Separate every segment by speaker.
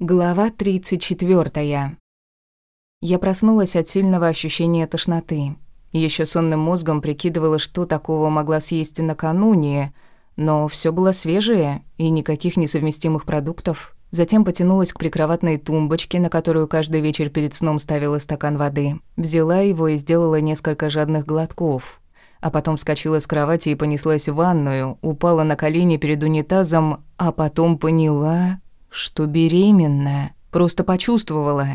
Speaker 1: Глава 34. Я проснулась от сильного ощущения тошноты. Еще сонным мозгом прикидывала, что такого могла съесть накануне, но все было свежее и никаких несовместимых продуктов. Затем потянулась к прикроватной тумбочке, на которую каждый вечер перед сном ставила стакан воды. Взяла его и сделала несколько жадных глотков. А потом вскочила с кровати и понеслась в ванную, упала на колени перед унитазом, а потом поняла что беременна. Просто почувствовала.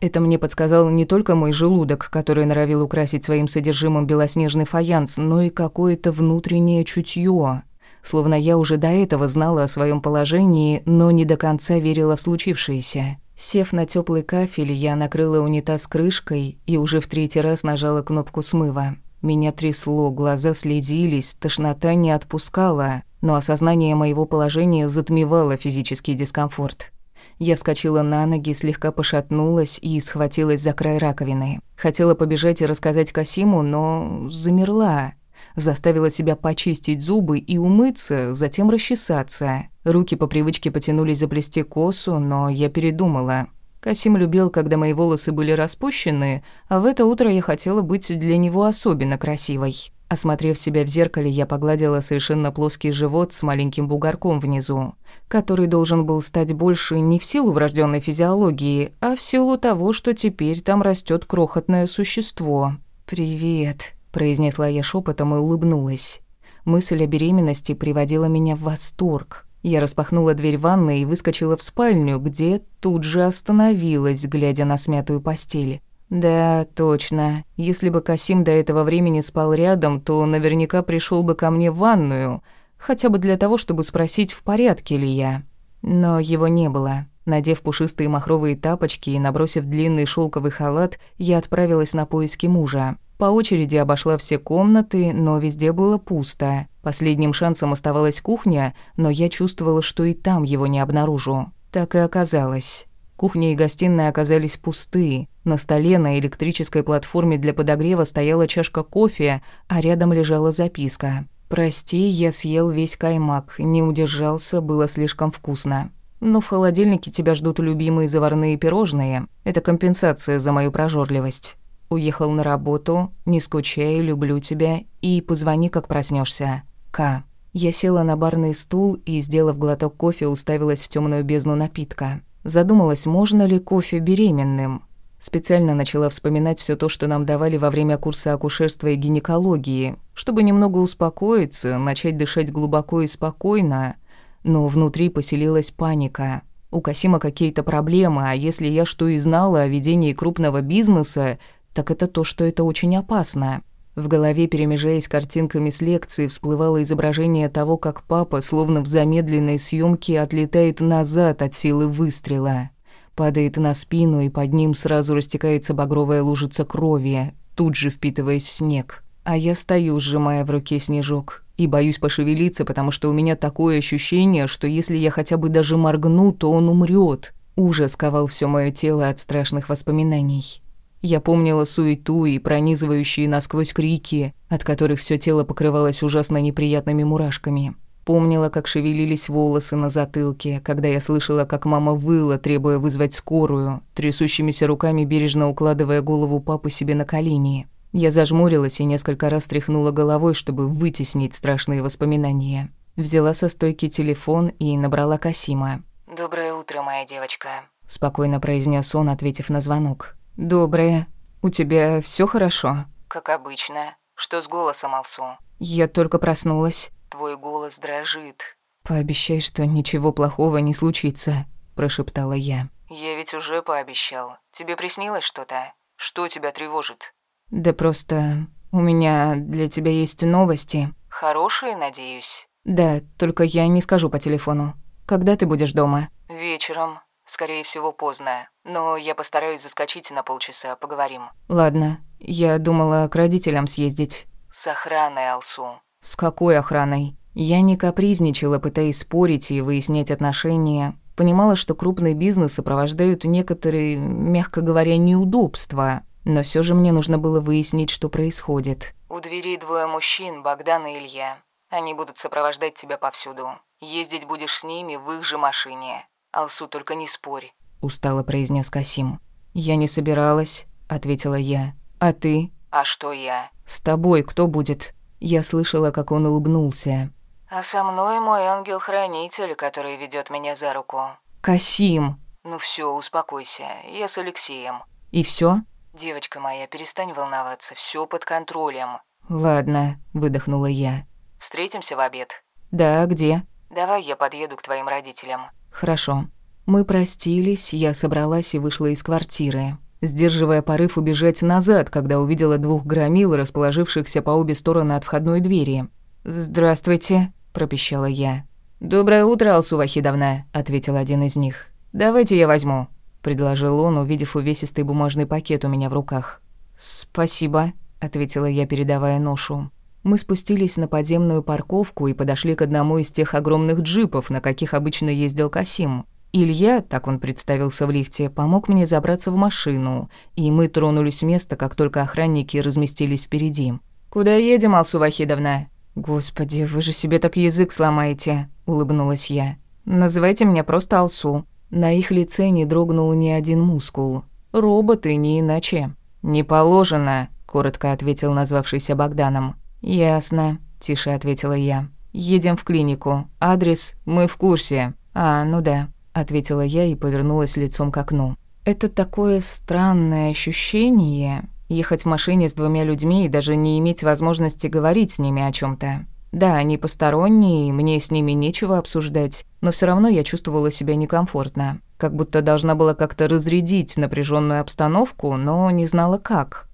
Speaker 1: Это мне подсказал не только мой желудок, который норовил украсить своим содержимым белоснежный фаянс, но и какое-то внутреннее чутье. Словно я уже до этого знала о своем положении, но не до конца верила в случившееся. Сев на теплый кафель, я накрыла унитаз крышкой и уже в третий раз нажала кнопку смыва. Меня трясло, глаза следились, тошнота не отпускала но осознание моего положения затмевало физический дискомфорт. Я вскочила на ноги, слегка пошатнулась и схватилась за край раковины. Хотела побежать и рассказать Касиму, но замерла. Заставила себя почистить зубы и умыться, затем расчесаться. Руки по привычке потянулись заплести косу, но я передумала. Касим любил, когда мои волосы были распущены, а в это утро я хотела быть для него особенно красивой. Осмотрев себя в зеркале, я погладила совершенно плоский живот с маленьким бугорком внизу, который должен был стать больше не в силу врожденной физиологии, а в силу того, что теперь там растет крохотное существо. «Привет», – произнесла я шепотом и улыбнулась. Мысль о беременности приводила меня в восторг. Я распахнула дверь ванной и выскочила в спальню, где тут же остановилась, глядя на смятую постель. Да, точно. Если бы Касим до этого времени спал рядом, то наверняка пришел бы ко мне в ванную, хотя бы для того, чтобы спросить, в порядке ли я. Но его не было. Надев пушистые махровые тапочки и набросив длинный шелковый халат, я отправилась на поиски мужа. По очереди обошла все комнаты, но везде было пусто. Последним шансом оставалась кухня, но я чувствовала, что и там его не обнаружу. Так и оказалось. Кухня и гостиная оказались пусты. На столе на электрической платформе для подогрева стояла чашка кофе, а рядом лежала записка. «Прости, я съел весь каймак, не удержался, было слишком вкусно. Но в холодильнике тебя ждут любимые заварные пирожные. Это компенсация за мою прожорливость. Уехал на работу, не скучай, люблю тебя и позвони, как проснешься. К». Я села на барный стул и, сделав глоток кофе, уставилась в темную бездну напитка. Задумалась, можно ли кофе беременным. Специально начала вспоминать все то, что нам давали во время курса акушерства и гинекологии, чтобы немного успокоиться, начать дышать глубоко и спокойно. Но внутри поселилась паника. У Касима какие-то проблемы, а если я что и знала о ведении крупного бизнеса, так это то, что это очень опасно. В голове, перемежаясь картинками с лекции, всплывало изображение того, как папа, словно в замедленной съемке, отлетает назад от силы выстрела. Падает на спину, и под ним сразу растекается багровая лужица крови, тут же впитываясь в снег. А я стою, сжимая в руке снежок, и боюсь пошевелиться, потому что у меня такое ощущение, что если я хотя бы даже моргну, то он умрет. Ужас ковал все мое тело от страшных воспоминаний. Я помнила суету и пронизывающие насквозь крики, от которых все тело покрывалось ужасно неприятными мурашками. Помнила, как шевелились волосы на затылке, когда я слышала, как мама выла, требуя вызвать скорую, трясущимися руками бережно укладывая голову папы себе на колени. Я зажмурилась и несколько раз тряхнула головой, чтобы вытеснить страшные воспоминания. Взяла со стойки телефон и набрала Касима.
Speaker 2: «Доброе утро, моя девочка», –
Speaker 1: спокойно произнес он, ответив на звонок. «Доброе. У тебя все хорошо?»
Speaker 2: «Как обычно. Что с голосом, Алсу?»
Speaker 1: «Я только проснулась».
Speaker 2: «Твой голос дрожит».
Speaker 1: «Пообещай, что ничего плохого не случится», – прошептала я.
Speaker 2: «Я ведь уже пообещал. Тебе приснилось что-то? Что тебя тревожит?»
Speaker 1: «Да просто у меня для тебя есть новости».
Speaker 2: «Хорошие, надеюсь?»
Speaker 1: «Да, только я не скажу по телефону. Когда ты будешь дома?»
Speaker 2: «Вечером. Скорее всего, поздно. Но я постараюсь заскочить на полчаса, поговорим.
Speaker 1: Ладно. Я думала к родителям съездить.
Speaker 2: С охраной, Алсу.
Speaker 1: С какой охраной? Я не капризничала, пытаясь спорить и выяснять отношения. Понимала, что крупный бизнес сопровождают некоторые, мягко говоря, неудобства. Но все же мне нужно было выяснить, что происходит.
Speaker 2: У двери двое мужчин, Богдан и Илья. Они будут сопровождать тебя повсюду. Ездить будешь с ними в их же машине. Алсу, только не спорь.
Speaker 1: — устало произнес Касим. «Я не собиралась», — ответила я. «А ты?»
Speaker 2: «А что я?»
Speaker 1: «С тобой кто будет?» Я слышала, как он улыбнулся.
Speaker 2: «А со мной мой ангел-хранитель, который ведет меня за руку».
Speaker 1: «Касим!»
Speaker 2: «Ну все, успокойся, я с Алексеем».
Speaker 1: «И все?
Speaker 2: «Девочка моя, перестань волноваться, все под контролем».
Speaker 1: «Ладно», — выдохнула я.
Speaker 2: «Встретимся в обед?»
Speaker 1: «Да, где?»
Speaker 2: «Давай я подъеду к твоим родителям».
Speaker 1: «Хорошо». Мы простились, я собралась и вышла из квартиры, сдерживая порыв убежать назад, когда увидела двух громил, расположившихся по обе стороны от входной двери. «Здравствуйте», – пропищала я. «Доброе утро, Алсу Вахидовна», – ответил один из них. «Давайте я возьму», – предложил он, увидев увесистый бумажный пакет у меня в руках. «Спасибо», – ответила я, передавая ношу. Мы спустились на подземную парковку и подошли к одному из тех огромных джипов, на каких обычно ездил Касим. Илья, так он представился в лифте, помог мне забраться в машину, и мы тронулись с места, как только охранники разместились впереди. «Куда едем, Алсу Вахидовна?» «Господи, вы же себе так язык сломаете», — улыбнулась я. «Называйте меня просто Алсу». На их лице не дрогнул ни один мускул. «Роботы, не иначе». «Не положено», — коротко ответил назвавшийся Богданом. «Ясно», — тише ответила я. «Едем в клинику. Адрес мы в курсе». «А, ну да» ответила я и повернулась лицом к окну. Это такое странное ощущение ехать в машине с двумя людьми и даже не иметь возможности говорить с ними о чем то Да, они посторонние, мне с ними нечего обсуждать, но все равно я чувствовала себя некомфортно, как будто должна была как-то разрядить напряженную обстановку, но не знала как.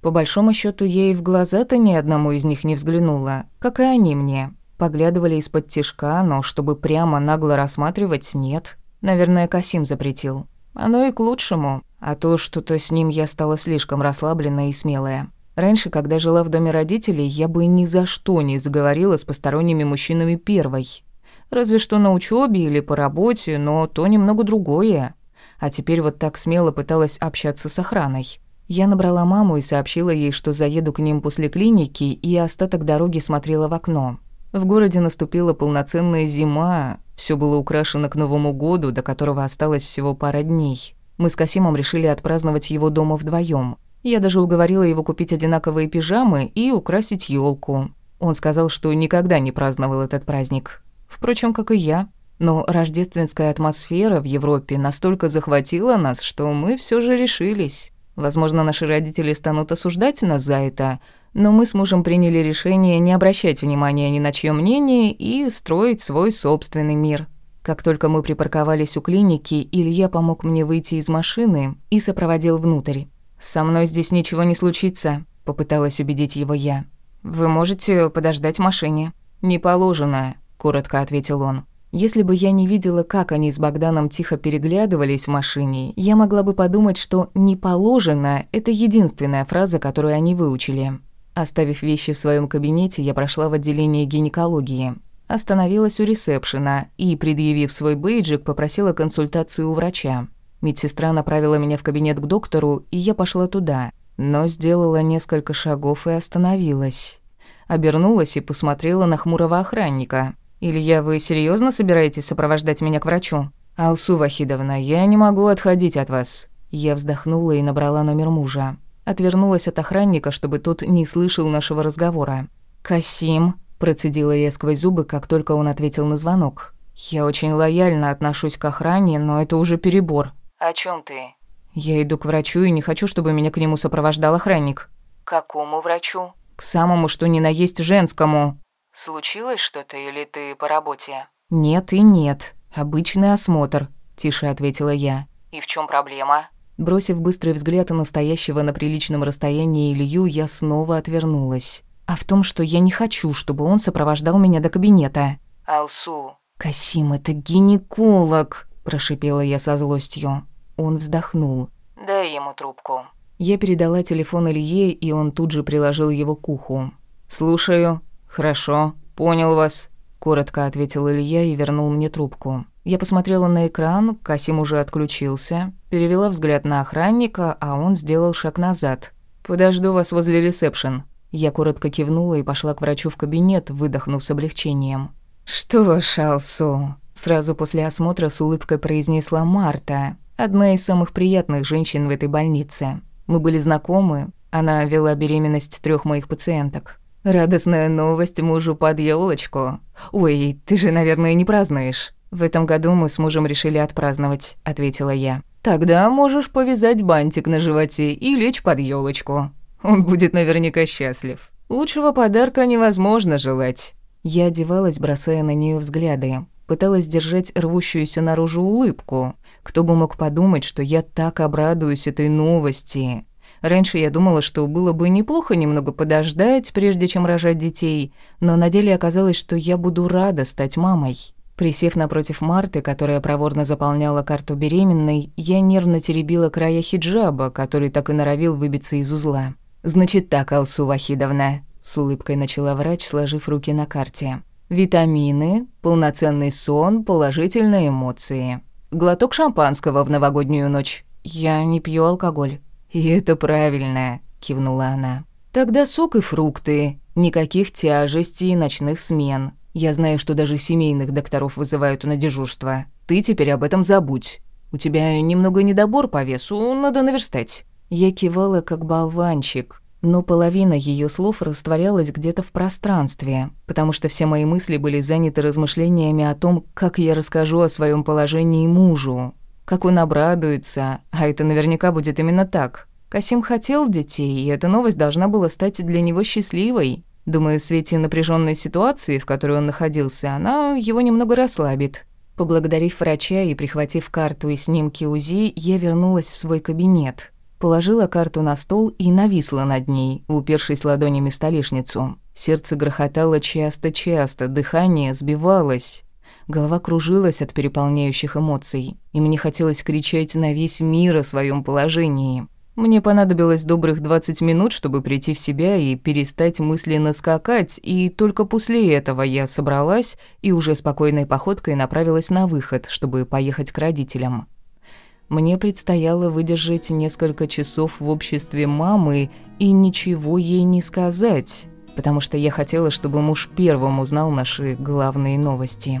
Speaker 1: По большому счету и в глаза-то ни одному из них не взглянула, как и они мне. Поглядывали из-под тишка, но чтобы прямо нагло рассматривать, нет. Наверное, Касим запретил. Оно и к лучшему, а то что-то с ним я стала слишком расслабленная и смелая. Раньше, когда жила в доме родителей, я бы ни за что не заговорила с посторонними мужчинами первой. Разве что на учебе или по работе, но то немного другое. А теперь вот так смело пыталась общаться с охраной. Я набрала маму и сообщила ей, что заеду к ним после клиники, и остаток дороги смотрела в окно. В городе наступила полноценная зима, все было украшено к Новому году, до которого осталось всего пара дней. Мы с Касимом решили отпраздновать его дома вдвоем. Я даже уговорила его купить одинаковые пижамы и украсить елку. Он сказал, что никогда не праздновал этот праздник. Впрочем, как и я. Но рождественская атмосфера в Европе настолько захватила нас, что мы все же решились. Возможно, наши родители станут осуждать нас за это, но мы с мужем приняли решение не обращать внимания ни на чье мнение и строить свой собственный мир. Как только мы припарковались у клиники, Илья помог мне выйти из машины и сопроводил внутрь. «Со мной здесь ничего не случится», — попыталась убедить его я. «Вы можете подождать в машине». «Не положено», — коротко ответил он. Если бы я не видела, как они с Богданом тихо переглядывались в машине, я могла бы подумать, что «не положено» — это единственная фраза, которую они выучили. Оставив вещи в своем кабинете, я прошла в отделение гинекологии. Остановилась у ресепшена и, предъявив свой бейджик, попросила консультацию у врача. Медсестра направила меня в кабинет к доктору, и я пошла туда, но сделала несколько шагов и остановилась. Обернулась и посмотрела на хмурого охранника. «Илья, вы серьезно собираетесь сопровождать меня к врачу?» «Алсу Вахидовна, я не могу отходить от вас». Я вздохнула и набрала номер мужа. Отвернулась от охранника, чтобы тот не слышал нашего разговора. «Касим», – процедила я сквозь зубы, как только он ответил на звонок. «Я очень лояльно отношусь к охране, но это уже перебор».
Speaker 2: «О чем ты?»
Speaker 1: «Я иду к врачу и не хочу, чтобы меня к нему сопровождал охранник».
Speaker 2: «К какому врачу?»
Speaker 1: «К самому, что ни на есть женскому».
Speaker 2: «Случилось что-то или ты по работе?»
Speaker 1: «Нет и нет. Обычный осмотр», – тише ответила я.
Speaker 2: «И в чем проблема?»
Speaker 1: Бросив быстрый взгляд на настоящего на приличном расстоянии Илью, я снова отвернулась. А в том, что я не хочу, чтобы он сопровождал меня до кабинета.
Speaker 2: «Алсу».
Speaker 1: «Касим, это гинеколог», – прошипела я со злостью. Он вздохнул.
Speaker 2: «Дай ему трубку».
Speaker 1: Я передала телефон Илье, и он тут же приложил его к уху. «Слушаю. Хорошо. Понял вас», – коротко ответил Илья и вернул мне трубку. Я посмотрела на экран, Касим уже отключился, перевела взгляд на охранника, а он сделал шаг назад. «Подожду вас возле ресепшн». Я коротко кивнула и пошла к врачу в кабинет, выдохнув с облегчением. «Что, Шалсу?» Сразу после осмотра с улыбкой произнесла Марта. Одна из самых приятных женщин в этой больнице. Мы были знакомы, она вела беременность трех моих пациенток. Радостная новость мужу под елочку. Ой, ты же, наверное, не празднуешь. В этом году мы с мужем решили отпраздновать, ответила я. Тогда можешь повязать бантик на животе и лечь под елочку. Он будет наверняка счастлив. Лучшего подарка невозможно желать. Я одевалась, бросая на нее взгляды. Пыталась держать рвущуюся наружу улыбку. Кто бы мог подумать, что я так обрадуюсь этой новости. Раньше я думала, что было бы неплохо немного подождать, прежде чем рожать детей, но на деле оказалось, что я буду рада стать мамой. Присев напротив Марты, которая проворно заполняла карту беременной, я нервно теребила края хиджаба, который так и норовил выбиться из узла. «Значит так, Алсу Вахидовна», — с улыбкой начала врач, сложив руки на карте. «Витамины, полноценный сон, положительные эмоции. Глоток шампанского в новогоднюю ночь. Я не пью алкоголь». «И это правильно», — кивнула она. «Тогда сок и фрукты, никаких тяжестей и ночных смен. Я знаю, что даже семейных докторов вызывают на дежурство. Ты теперь об этом забудь. У тебя немного недобор по весу, надо наверстать». Я кивала, как болванчик, но половина ее слов растворялась где-то в пространстве, потому что все мои мысли были заняты размышлениями о том, как я расскажу о своем положении мужу, как он обрадуется, а это наверняка будет именно так. Касим хотел детей, и эта новость должна была стать для него счастливой. Думаю, в свете напряженной ситуации, в которой он находился, она его немного расслабит. Поблагодарив врача и прихватив карту и снимки УЗИ, я вернулась в свой кабинет. Положила карту на стол и нависла над ней, упершись ладонями в столешницу. Сердце грохотало часто-часто, дыхание сбивалось. Голова кружилась от переполняющих эмоций, и мне хотелось кричать на весь мир о своем положении. Мне понадобилось добрых 20 минут, чтобы прийти в себя и перестать мысленно скакать, и только после этого я собралась и уже спокойной походкой направилась на выход, чтобы поехать к родителям. Мне предстояло выдержать несколько часов в обществе мамы и ничего ей не сказать, потому что я хотела, чтобы муж первым узнал наши главные новости.